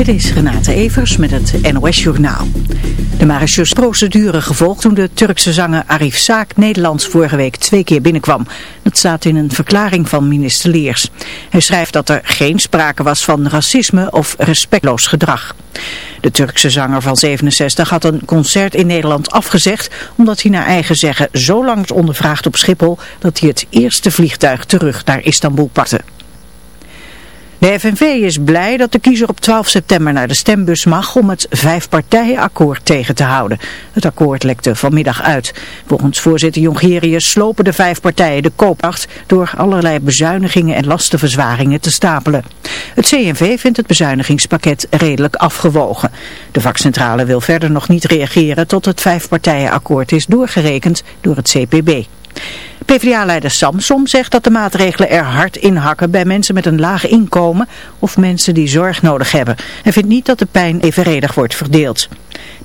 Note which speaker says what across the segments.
Speaker 1: Dit is Renate Evers met het NOS Journaal. De marechausprocedure gevolgd toen de Turkse zanger Arif Saak Nederlands vorige week twee keer binnenkwam. Dat staat in een verklaring van minister Leers. Hij schrijft dat er geen sprake was van racisme of respectloos gedrag. De Turkse zanger van 67 had een concert in Nederland afgezegd omdat hij naar eigen zeggen zo lang is ondervraagd op Schiphol dat hij het eerste vliegtuig terug naar Istanbul pakte. De FNV is blij dat de kiezer op 12 september naar de stembus mag om het vijfpartijenakkoord tegen te houden. Het akkoord lekte vanmiddag uit. Volgens voorzitter Jongerius slopen de vijf partijen de koopkracht door allerlei bezuinigingen en lastenverzwaringen te stapelen. Het CNV vindt het bezuinigingspakket redelijk afgewogen. De vakcentrale wil verder nog niet reageren tot het vijfpartijenakkoord is doorgerekend door het CPB. PvdA-leider Samsom zegt dat de maatregelen er hard in hakken bij mensen met een laag inkomen of mensen die zorg nodig hebben. En vindt niet dat de pijn evenredig wordt verdeeld.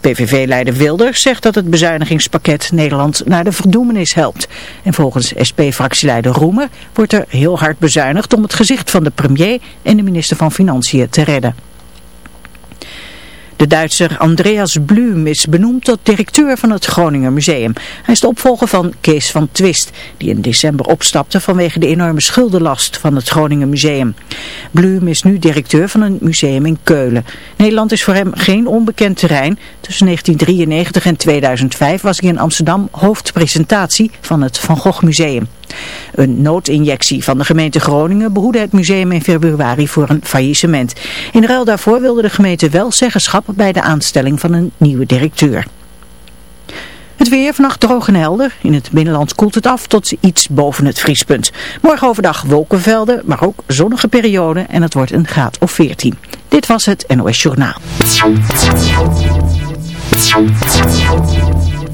Speaker 1: PVV-leider Wilders zegt dat het bezuinigingspakket Nederland naar de verdoemenis helpt. En volgens SP-fractieleider Roemer wordt er heel hard bezuinigd om het gezicht van de premier en de minister van Financiën te redden. De Duitser Andreas Blum is benoemd tot directeur van het Groninger Museum. Hij is de opvolger van Kees van Twist, die in december opstapte vanwege de enorme schuldenlast van het Groninger Museum. Blum is nu directeur van een museum in Keulen. Nederland is voor hem geen onbekend terrein. Tussen 1993 en 2005 was hij in Amsterdam hoofdpresentatie van het Van Gogh Museum. Een noodinjectie van de gemeente Groningen behoedde het museum in februari voor een faillissement. In ruil daarvoor wilde de gemeente wel zeggenschap bij de aanstelling van een nieuwe directeur. Het weer vannacht droog en helder. In het binnenland koelt het af tot iets boven het vriespunt. Morgen overdag wolkenvelden, maar ook zonnige perioden en het wordt een graad of 14. Dit was het NOS Journaal.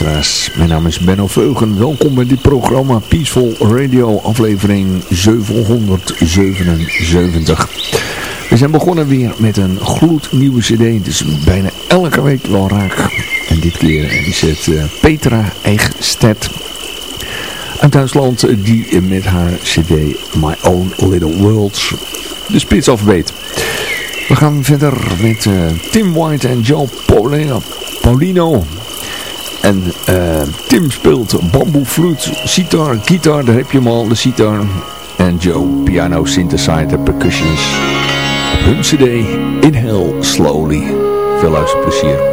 Speaker 2: Mijn naam is Benno Veugen. Welkom bij dit programma Peaceful Radio aflevering 777. We zijn begonnen weer met een gloednieuwe cd. Is bijna elke week wel raak. En dit keer is het uh, Petra Eichstedt uit Duitsland die met haar cd My Own Little Worlds de spits afbeet. We gaan verder met Tim White en Joe Paulino. En uh, Tim speelt bamboe, flute, sitar, gitaar, daar heb je hem al, de sitar. En Joe, piano, synthesizer, percussions. Hun cd Inhale Slowly. Veel luisterplezier.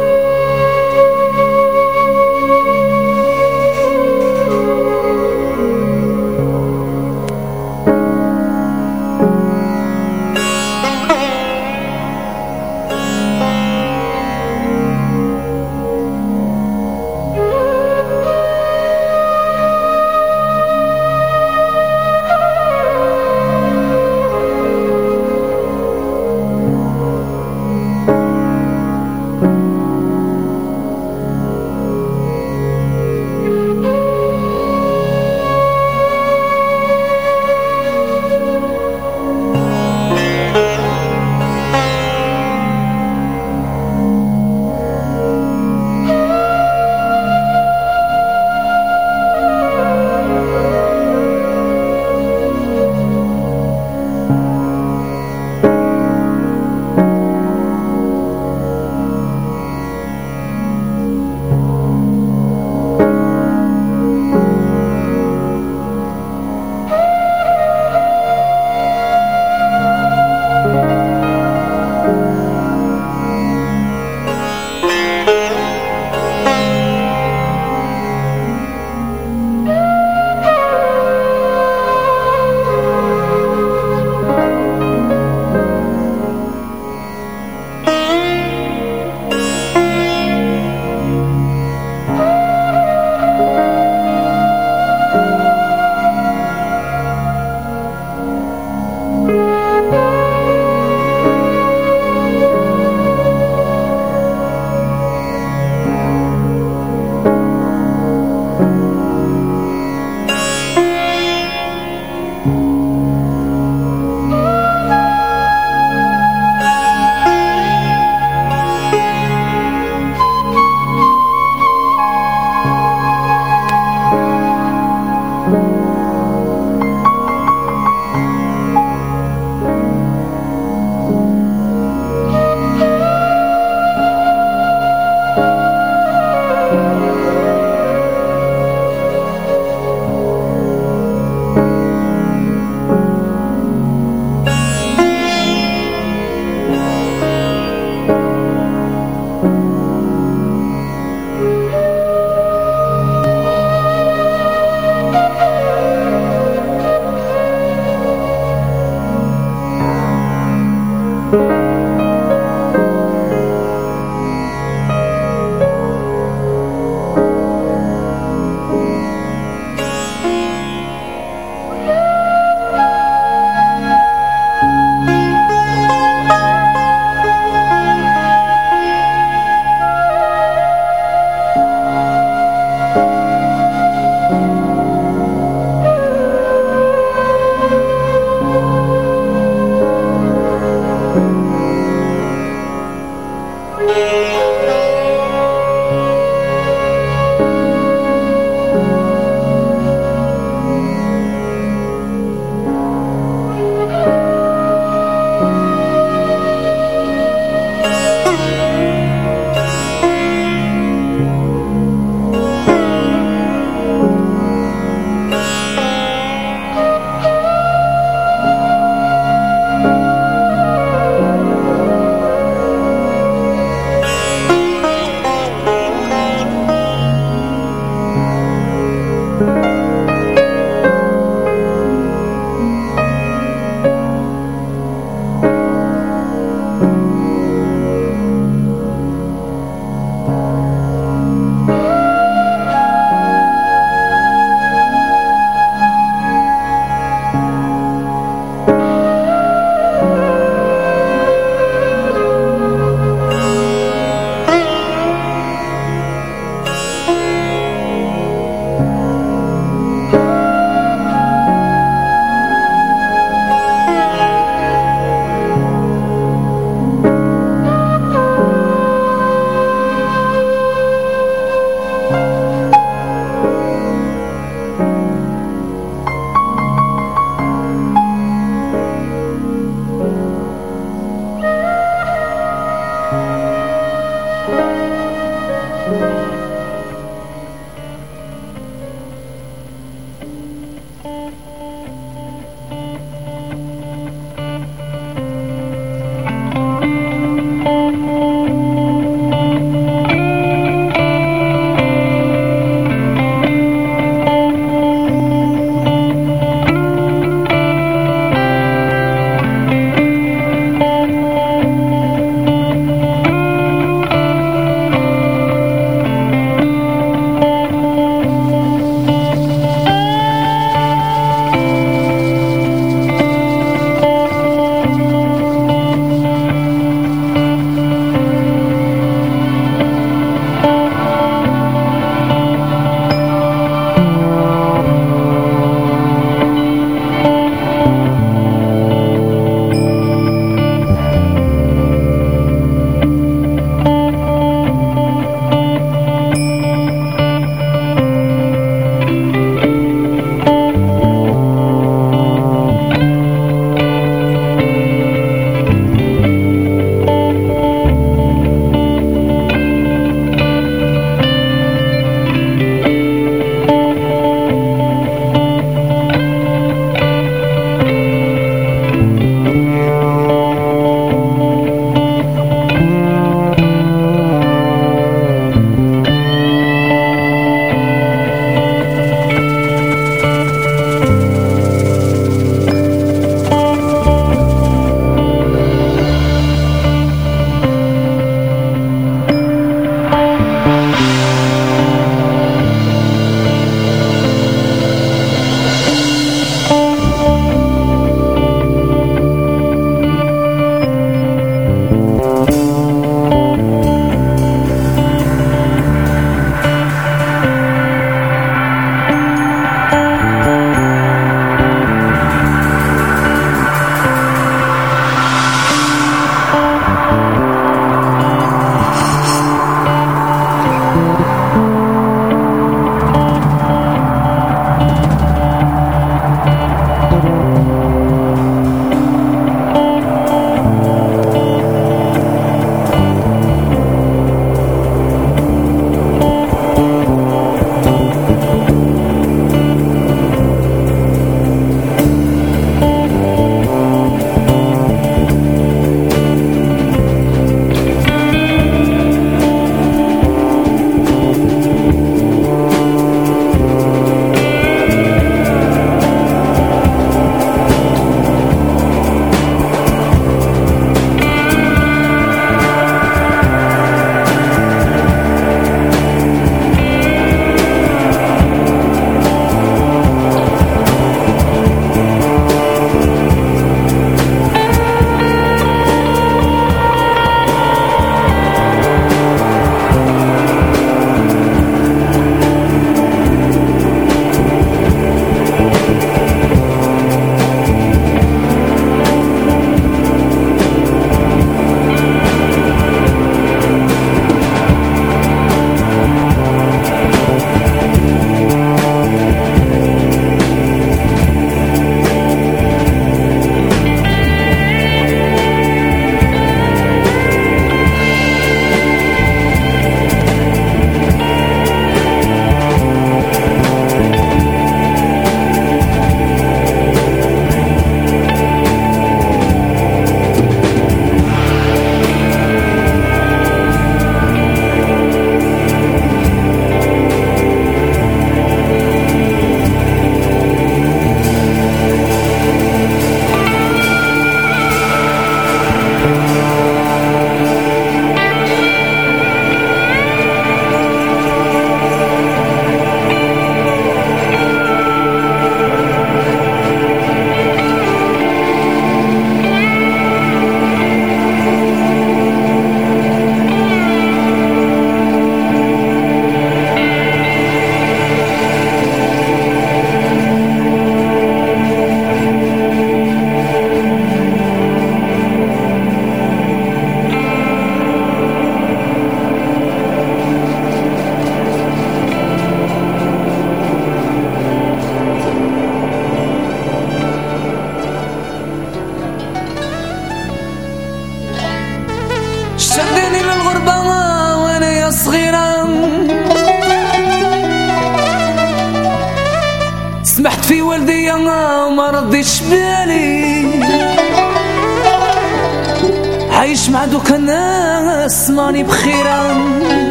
Speaker 3: عايش مع دوك الناس ماني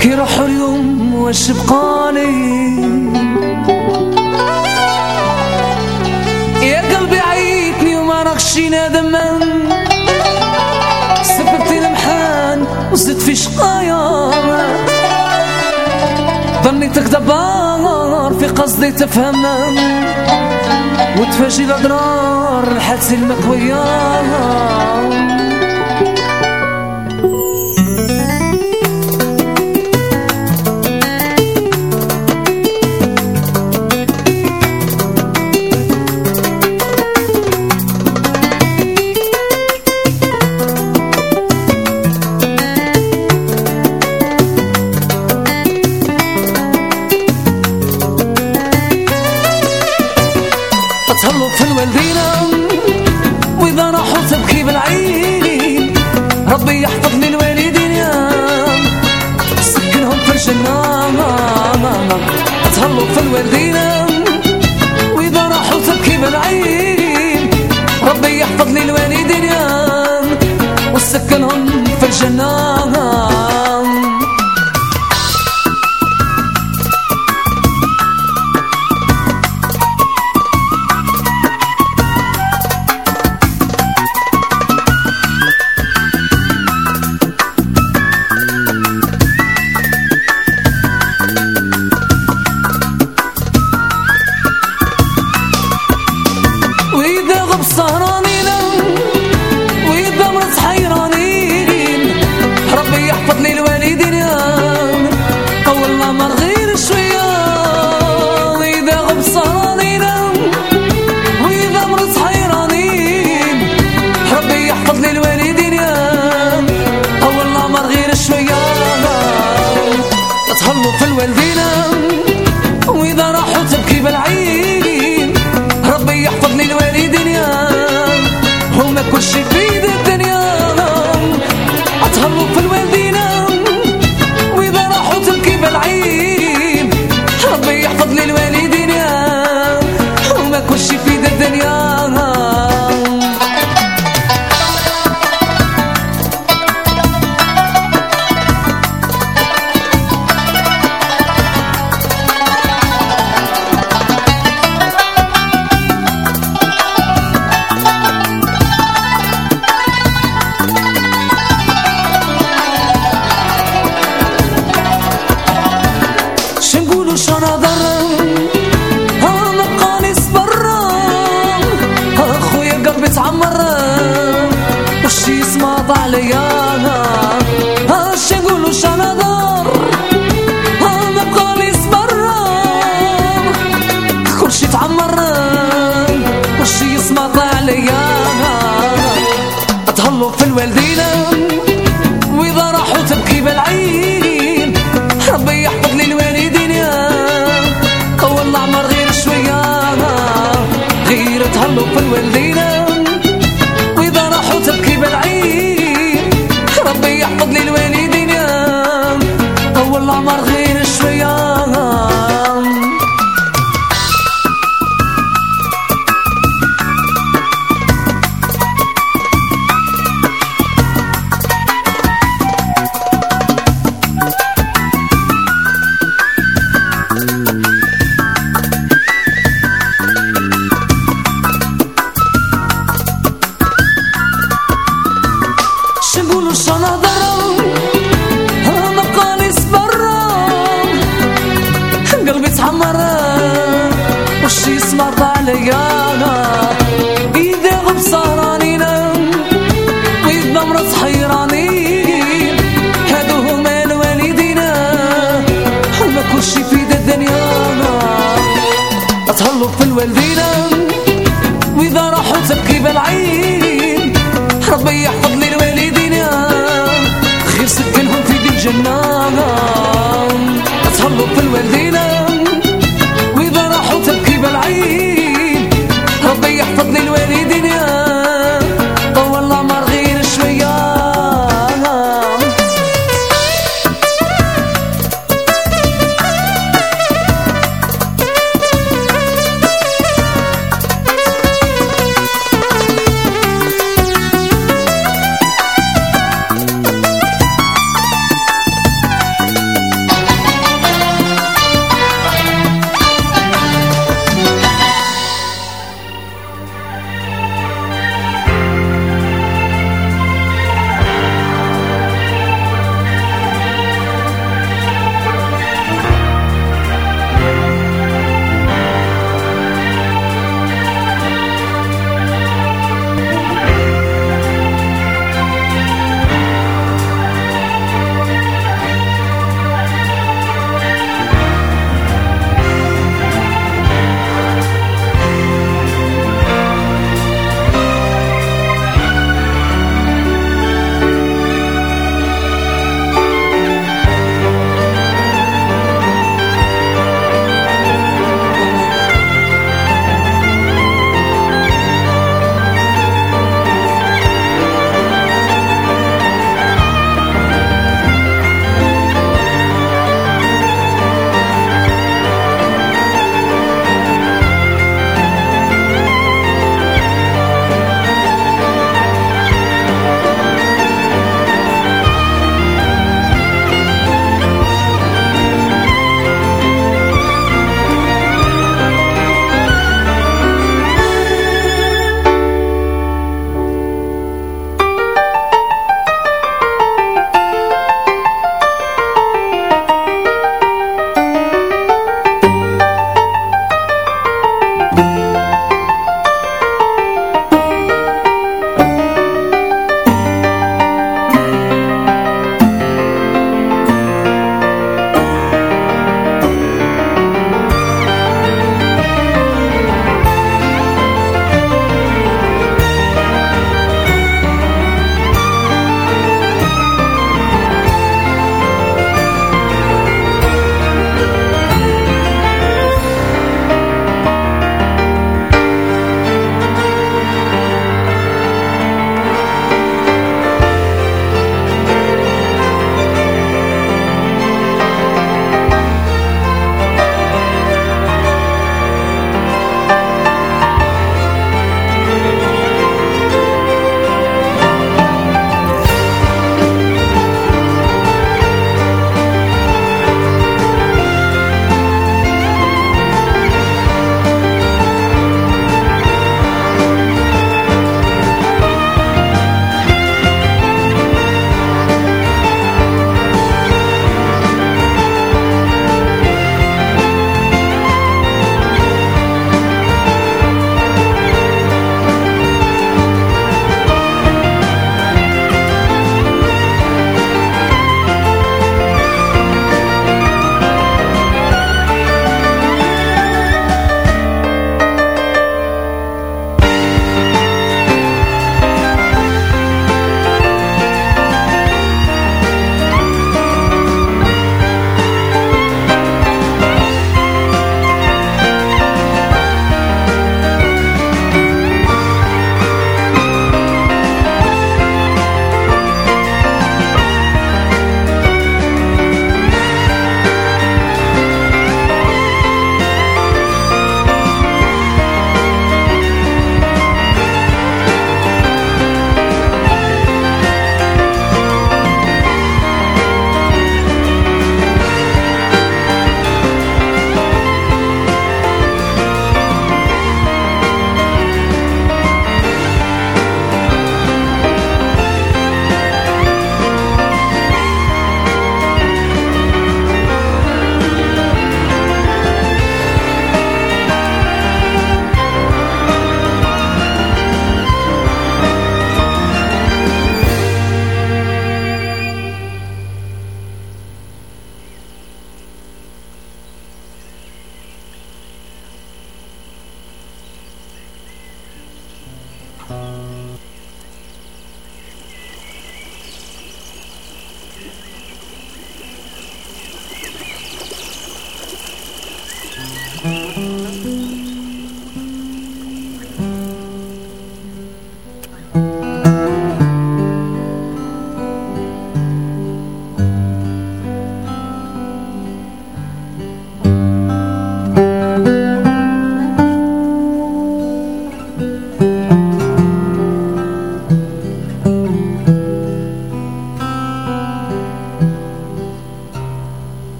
Speaker 3: كي روحوا اليوم واش بقالي يا قلبي عيتني وما راكشي نادم سببتي المحان وزدت في شقايا. ظنيتك دبار في قصدي تفهم وتفشي الأضرار حتى المقوية.
Speaker 4: ربي يحفظني الوالدين يا سكنهم في الجنة تهلط في الوالدين وإذا راحوا تبكي بالعين ربي يحفظني الوالدين يا وسكنهم في الجنة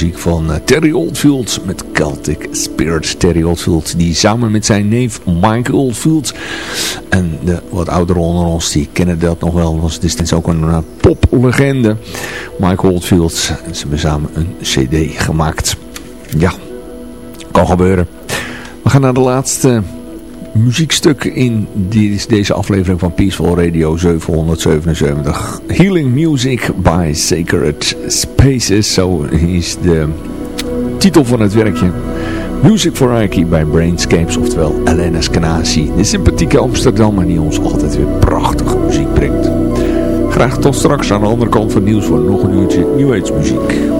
Speaker 2: muziek van eh, Terry Oldfield met Celtic Spirit. Terry Oldfield die samen met zijn neef Mike Oldfield en de wat ouderen onder ons die kennen dat nog wel. Was destijds ook een uh, poplegende. Mike Oldfield. ze hebben samen een cd gemaakt. Ja, kan gebeuren. We gaan naar de laatste muziekstuk in deze aflevering van Peaceful Radio 777. Healing Music by Sacred Spaces. Zo is de titel van het werkje. Music for Reiki bij Brainscapes, oftewel Elena Scanasi. De sympathieke Amsterdammer die ons altijd weer prachtige muziek brengt. Graag tot straks aan de andere kant van het nieuws voor nog een uurtje New muziek.